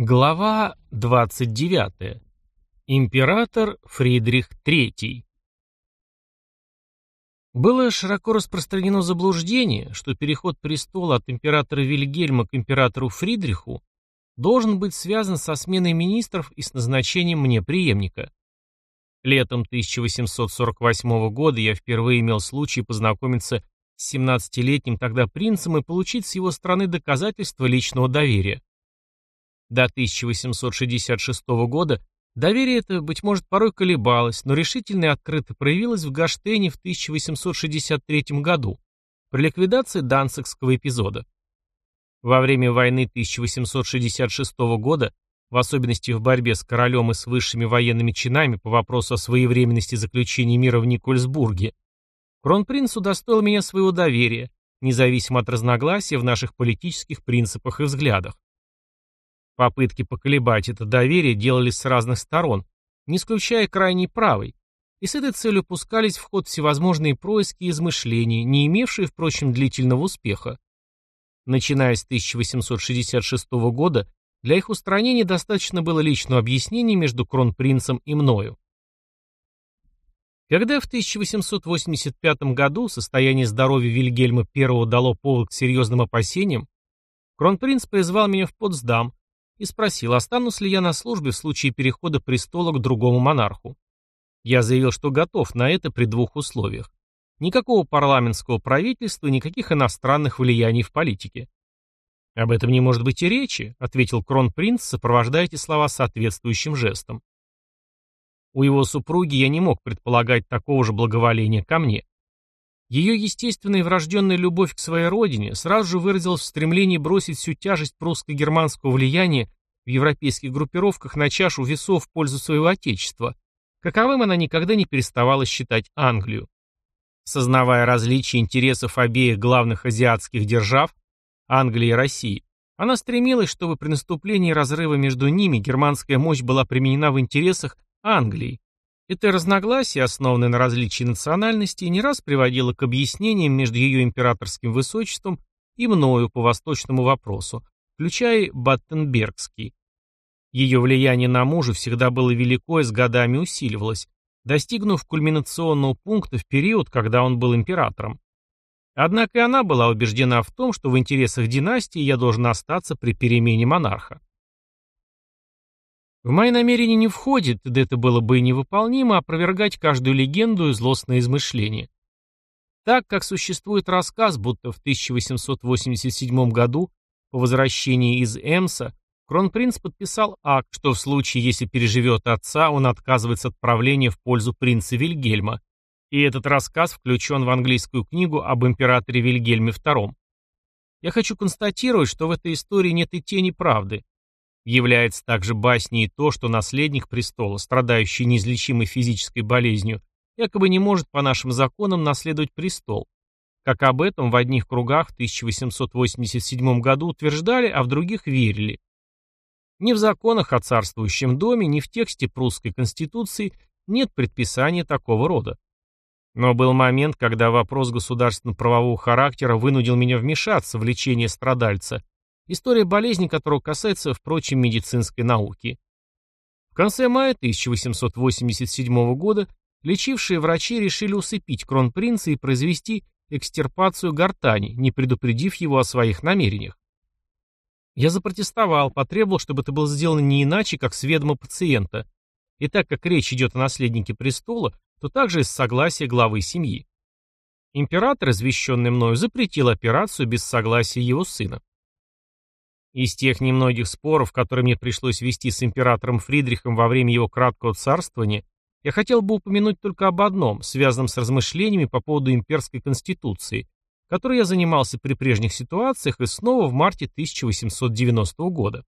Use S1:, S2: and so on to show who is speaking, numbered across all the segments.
S1: Глава 29. Император Фридрих III. Было широко распространено заблуждение, что переход престола от императора Вильгельма к императору Фридриху должен быть связан со сменой министров и с назначением мне преемника. Летом 1848 года я впервые имел случай познакомиться с 17-летним тогда принцем и получить с его стороны доказательства личного доверия. До 1866 года доверие это, быть может, порой колебалось, но решительно и открыто проявилось в Гаштейне в 1863 году при ликвидации данцикского эпизода. Во время войны 1866 года, в особенности в борьбе с королем и с высшими военными чинами по вопросу о своевременности заключения мира в Никольсбурге, кронпринц удостоил меня своего доверия, независимо от разногласия в наших политических принципах и взглядах. Попытки поколебать это доверие делались с разных сторон, не исключая крайней правой, и с этой целью пускались в ход всевозможные происки и измышления, не имевшие, впрочем, длительного успеха. Начиная с 1866 года, для их устранения достаточно было личного объяснения между кронпринцем и мною. Когда в 1885 году состояние здоровья Вильгельма I дало повод к серьезным опасениям, кронпринц призвал меня в Потсдам, и спросил, останусь ли я на службе в случае перехода престола к другому монарху. Я заявил, что готов на это при двух условиях. Никакого парламентского правительства, никаких иностранных влияний в политике. «Об этом не может быть и речи», — ответил кронпринц, сопровождая эти слова соответствующим жестом. У его супруги я не мог предполагать такого же благоволения ко мне. Ее естественная и врожденная любовь к своей родине сразу же выразилась в стремлении бросить всю тяжесть прусско-германского влияния в европейских группировках на чашу весов в пользу своего отечества, каковым она никогда не переставала считать Англию. Сознавая различия интересов обеих главных азиатских держав, Англии и России, она стремилась, чтобы при наступлении разрыва между ними германская мощь была применена в интересах Англии, это разногласие, основанное на различии национальностей, не раз приводило к объяснениям между ее императорским высочеством и мною по восточному вопросу, включая Баттенбергский. Ее влияние на мужа всегда было велико и с годами усиливалось, достигнув кульминационного пункта в период, когда он был императором. Однако и она была убеждена в том, что в интересах династии я должен остаться при перемене монарха. В мои намерения не входит, да это было бы и невыполнимо, опровергать каждую легенду и злостное измышление. Так как существует рассказ, будто в 1887 году, по возвращении из Эмса, кронпринц подписал акт, что в случае, если переживет отца, он отказывается от правления в пользу принца Вильгельма, и этот рассказ включен в английскую книгу об императоре Вильгельме II. Я хочу констатировать, что в этой истории нет и тени правды, Является также басней то, что наследник престола, страдающий неизлечимой физической болезнью, якобы не может по нашим законам наследовать престол, как об этом в одних кругах в 1887 году утверждали, а в других верили. Ни в законах о царствующем доме, ни в тексте прусской конституции нет предписания такого рода. Но был момент, когда вопрос государственно-правового характера вынудил меня вмешаться в лечение страдальца История болезни которого касается, впрочем, медицинской науки. В конце мая 1887 года лечившие врачи решили усыпить кронпринца и произвести экстирпацию гортани, не предупредив его о своих намерениях. Я запротестовал, потребовал, чтобы это было сделано не иначе, как с ведома пациента, и так как речь идет о наследнике престола, то также из согласия главы семьи. Император, извещенный мною, запретил операцию без согласия его сына. Из тех немногих споров, которые мне пришлось вести с императором Фридрихом во время его краткого царствования, я хотел бы упомянуть только об одном, связанном с размышлениями по поводу имперской конституции, которой я занимался при прежних ситуациях и снова в марте 1890 года.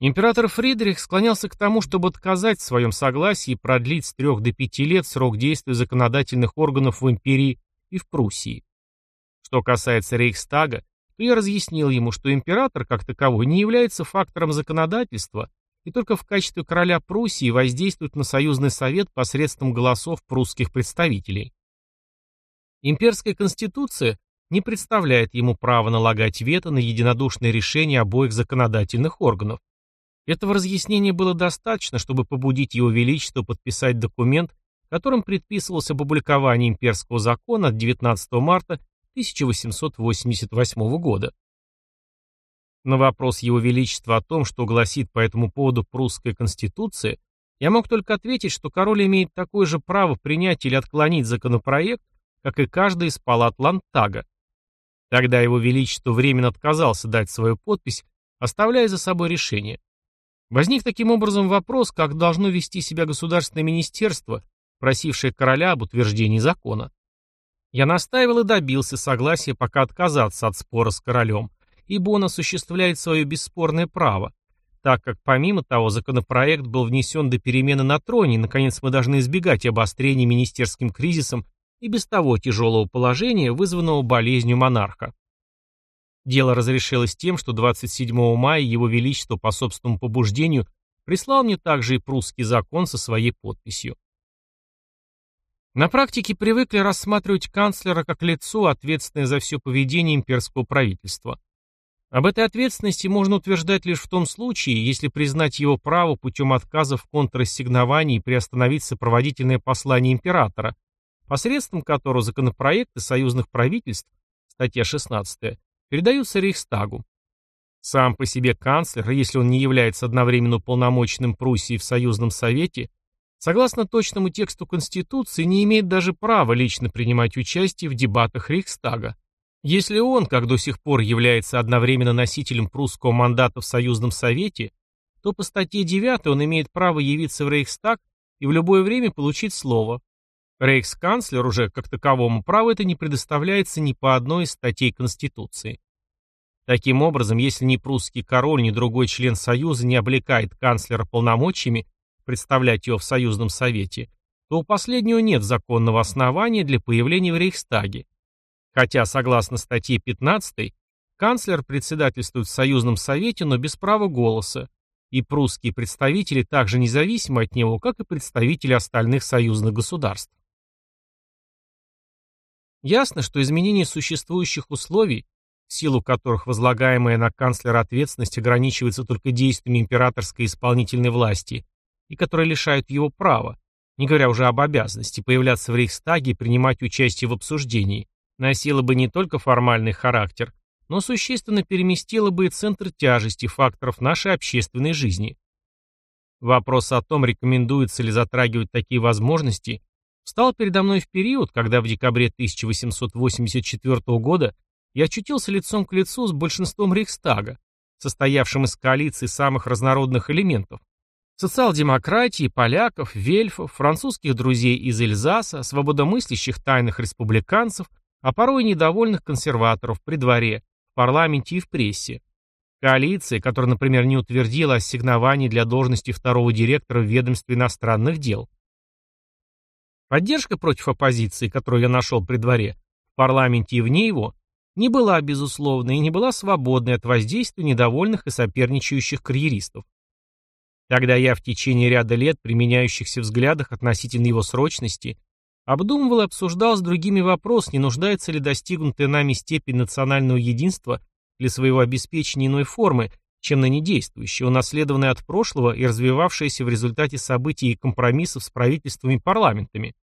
S1: Император Фридрих склонялся к тому, чтобы отказать в своем согласии продлить с трех до пяти лет срок действия законодательных органов в империи и в Пруссии. Что касается Рейхстага, то я разъяснил ему, что император, как таковой, не является фактором законодательства и только в качестве короля Пруссии воздействует на союзный совет посредством голосов прусских представителей. Имперская конституция не представляет ему права налагать вето на единодушное решение обоих законодательных органов, Этого разъяснения было достаточно, чтобы побудить его величество подписать документ, которым предписывалось опубликование имперского закона от 19 марта 1888 года. На вопрос Его Величества о том, что гласит по этому поводу прусская конституция, я мог только ответить, что король имеет такое же право принять или отклонить законопроект, как и каждый из палат Лантага. Тогда Его Величество временно отказался дать свою подпись, оставляя за собой решение. Возник таким образом вопрос, как должно вести себя государственное министерство, просившее короля об утверждении закона. Я настаивал и добился согласия пока отказаться от спора с королем, ибо он осуществляет свое бесспорное право, так как помимо того законопроект был внесен до перемены на троне, и, наконец мы должны избегать обострения министерским кризисом и без того тяжелого положения, вызванного болезнью монарха. Дело разрешилось тем, что 27 мая Его Величество по собственному побуждению прислал мне также и прусский закон со своей подписью. На практике привыкли рассматривать канцлера как лицо, ответственное за все поведение имперского правительства. Об этой ответственности можно утверждать лишь в том случае, если признать его право путем отказа в контрассигновании и приостановить сопроводительное послание императора, посредством которого законопроекты союзных правительств, статья 16, передаются Рейхстагу. Сам по себе канцлер, если он не является одновременно уполномоченным Пруссии в Союзном Совете, согласно точному тексту Конституции, не имеет даже права лично принимать участие в дебатах Рейхстага. Если он, как до сих пор, является одновременно носителем прусского мандата в Союзном Совете, то по статье 9 он имеет право явиться в Рейхстаг и в любое время получить слово. Рейхсканцлер уже как таковому праву это не предоставляется ни по одной из статей Конституции. Таким образом, если ни прусский король, ни другой член Союза не облекает канцлера полномочиями представлять его в Союзном Совете, то у последнего нет законного основания для появления в Рейхстаге. Хотя, согласно статье 15, канцлер председательствует в Союзном Совете, но без права голоса, и прусские представители также независимы от него, как и представители остальных союзных государств. Ясно, что изменение существующих условий, в силу которых возлагаемая на канцлера ответственность ограничивается только действиями императорской исполнительной власти, и которые лишают его права, не говоря уже об обязанности появляться в Рейхстаге и принимать участие в обсуждении, носила бы не только формальный характер, но существенно переместила бы и центр тяжести факторов нашей общественной жизни. Вопрос о том, рекомендуется ли затрагивать такие возможности, встал передо мной в период, когда в декабре 1884 года я очутился лицом к лицу с большинством Рейхстага, состоявшим из коалиции самых разнородных элементов. Социал-демократии, поляков, вельфов, французских друзей из Эльзаса, свободомыслящих тайных республиканцев, а порой недовольных консерваторов при дворе, в парламенте и в прессе. Коалиция, которая, например, не утвердила ассигнований для должности второго директора в ведомстве иностранных дел. Поддержка против оппозиции, которую я нашел при дворе, в парламенте и вне его, не была безусловной и не была свободной от воздействия недовольных и соперничающих карьеристов. Тогда я в течение ряда лет применяющихся взглядах относительно его срочности Обдумывал и обсуждал с другими вопрос, не нуждается ли достигнутая нами степень национального единства для своего обеспечения иной формы, чем ныне действующая, унаследованная от прошлого и развивавшаяся в результате событий и компромиссов с правительствами и парламентами.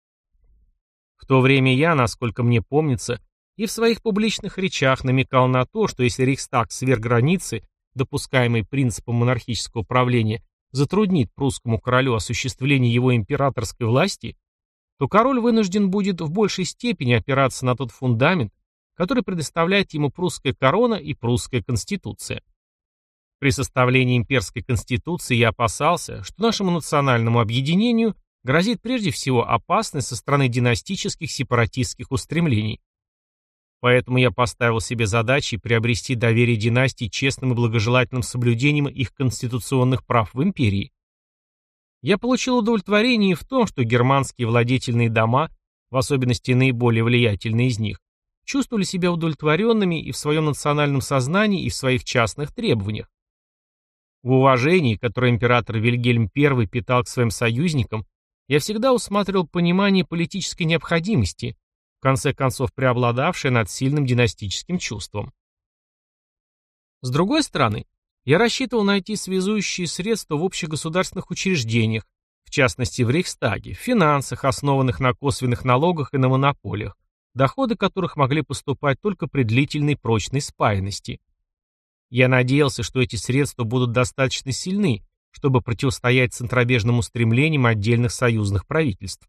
S1: В то время я, насколько мне помнится, и в своих публичных речах намекал на то, что если Рейхстаг сверх границы, допускаемой принципом монархического правления, затруднит прусскому королю осуществление его императорской власти, то король вынужден будет в большей степени опираться на тот фундамент, который предоставляет ему прусская корона и прусская конституция. При составлении имперской конституции я опасался, что нашему национальному объединению грозит прежде всего опасность со стороны династических сепаратистских устремлений. Поэтому я поставил себе задачей приобрести доверие династий честным и благожелательным соблюдением их конституционных прав в империи. Я получил удовлетворение и в том, что германские владетельные дома, в особенности наиболее влиятельные из них, чувствовали себя удовлетворенными и в своем национальном сознании, и в своих частных требованиях. В уважении, которое император Вильгельм I питал к своим союзникам, я всегда усматривал понимание политической необходимости, конце концов преобладавшее над сильным династическим чувством. С другой стороны, Я рассчитывал найти связующие средства в общих государственных учреждениях, в частности в Рейхстаге, в финансах, основанных на косвенных налогах и на монополиях, доходы которых могли поступать только при длительной прочной спаянности. Я надеялся, что эти средства будут достаточно сильны, чтобы противостоять центробежным устремлениям отдельных союзных правительств.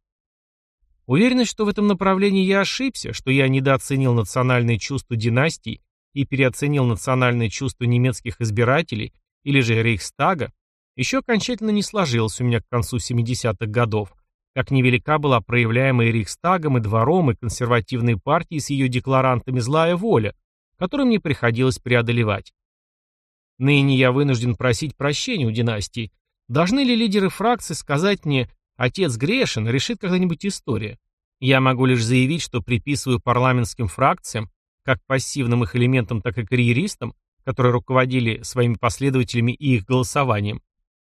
S1: Уверенность, что в этом направлении я ошибся, что я недооценил национальные чувства династий и переоценил национальные чувства немецких избирателей или же Рейхстага, еще окончательно не сложилось у меня к концу 70-х годов, как невелика была проявляемая Рейхстагом и двором и консервативной партией с ее декларантами злая воля, которую мне приходилось преодолевать. Ныне я вынужден просить прощения у династии. Должны ли лидеры фракции сказать мне «отец грешен, решит когда-нибудь история»? Я могу лишь заявить, что приписываю парламентским фракциям, как пассивным их элементам, так и карьеристам, которые руководили своими последователями и их голосованием,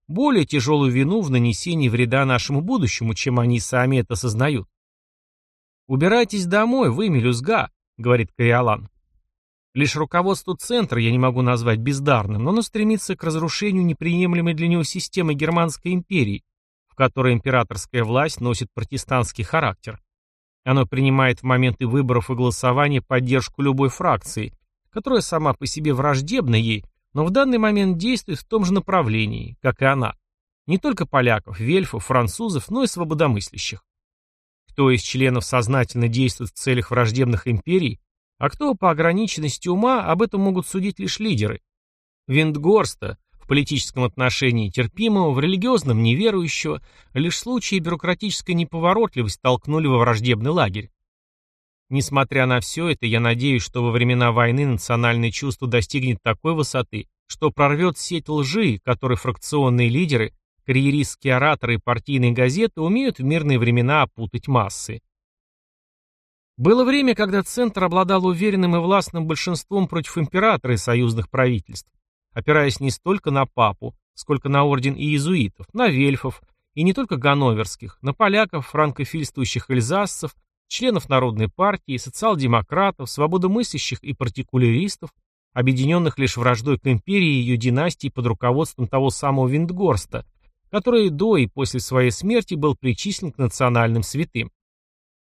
S1: более тяжелую вину в нанесении вреда нашему будущему, чем они сами это осознают. «Убирайтесь домой, вы, мелюзга», — говорит Кориолан. Лишь руководство центра я не могу назвать бездарным, но оно стремится к разрушению неприемлемой для него системы Германской империи, в которой императорская власть носит протестантский характер. Оно принимает в моменты выборов и голосования поддержку любой фракции, которая сама по себе враждебна ей, но в данный момент действует в том же направлении, как и она. Не только поляков, вельфов, французов, но и свободомыслящих. Кто из членов сознательно действует в целях враждебных империй, а кто по ограниченности ума, об этом могут судить лишь лидеры. Виндгорста, в политическом отношении терпимого, в религиозном неверующего, лишь случаи бюрократической неповоротливости толкнули во враждебный лагерь. Несмотря на все это, я надеюсь, что во времена войны национальное чувство достигнет такой высоты, что прорвет сеть лжи, которой фракционные лидеры, карьеристские ораторы и партийные газеты умеют в мирные времена опутать массы. Было время, когда Центр обладал уверенным и властным большинством против императора и союзных правительств, опираясь не столько на папу, сколько на орден иезуитов, на вельфов, и не только ганноверских, на поляков, франкофильствующих эльзасцев, членов Народной партии, социал-демократов, свободомыслящих и партикуляристов, объединенных лишь враждой к империи и ее династии под руководством того самого Виндгорста, который до и после своей смерти был причислен к национальным святым.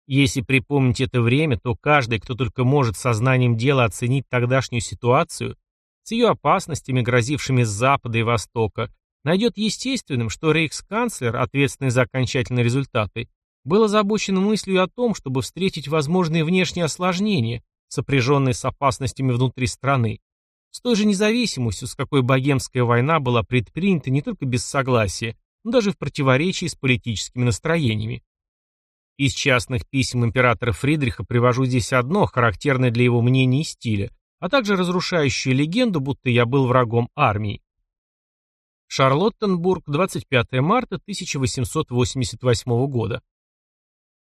S1: Если припомнить это время, то каждый, кто только может сознанием дела оценить тогдашнюю ситуацию, с ее опасностями, грозившими с запада и востока, найдет естественным, что рейхсканцлер, ответственный за окончательные результаты, был озабочен мыслью о том, чтобы встретить возможные внешние осложнения, сопряженные с опасностями внутри страны, с той же независимостью, с какой богемская война была предпринята не только без согласия, но даже в противоречии с политическими настроениями. Из частных писем императора Фридриха привожу здесь одно, характерное для его мнения и стиля, а также разрушающую легенду, будто я был врагом армии. Шарлоттенбург, 25 марта 1888 года.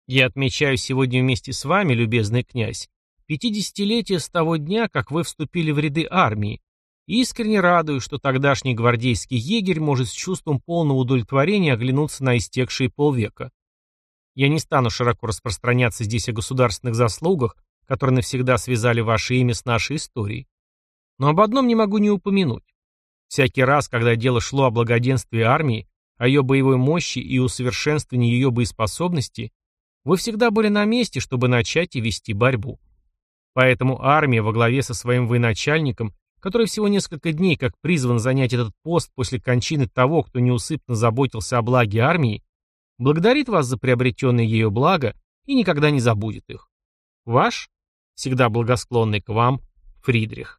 S1: Я отмечаю сегодня вместе с вами, любезный князь, пятидесятилетие с того дня, как вы вступили в ряды армии, искренне радуюсь, что тогдашний гвардейский егерь может с чувством полного удовлетворения оглянуться на истекшие полвека. Я не стану широко распространяться здесь о государственных заслугах, которые навсегда связали ваше имя с нашей историей. Но об одном не могу не упомянуть. Всякий раз, когда дело шло о благоденствии армии, о ее боевой мощи и усовершенствовании ее боеспособности, вы всегда были на месте, чтобы начать и вести борьбу. Поэтому армия во главе со своим военачальником, который всего несколько дней как призван занять этот пост после кончины того, кто неусыпно заботился о благе армии, благодарит вас за приобретенное ею благо и никогда не забудет их. Ваш, всегда благосклонный к вам, Фридрих.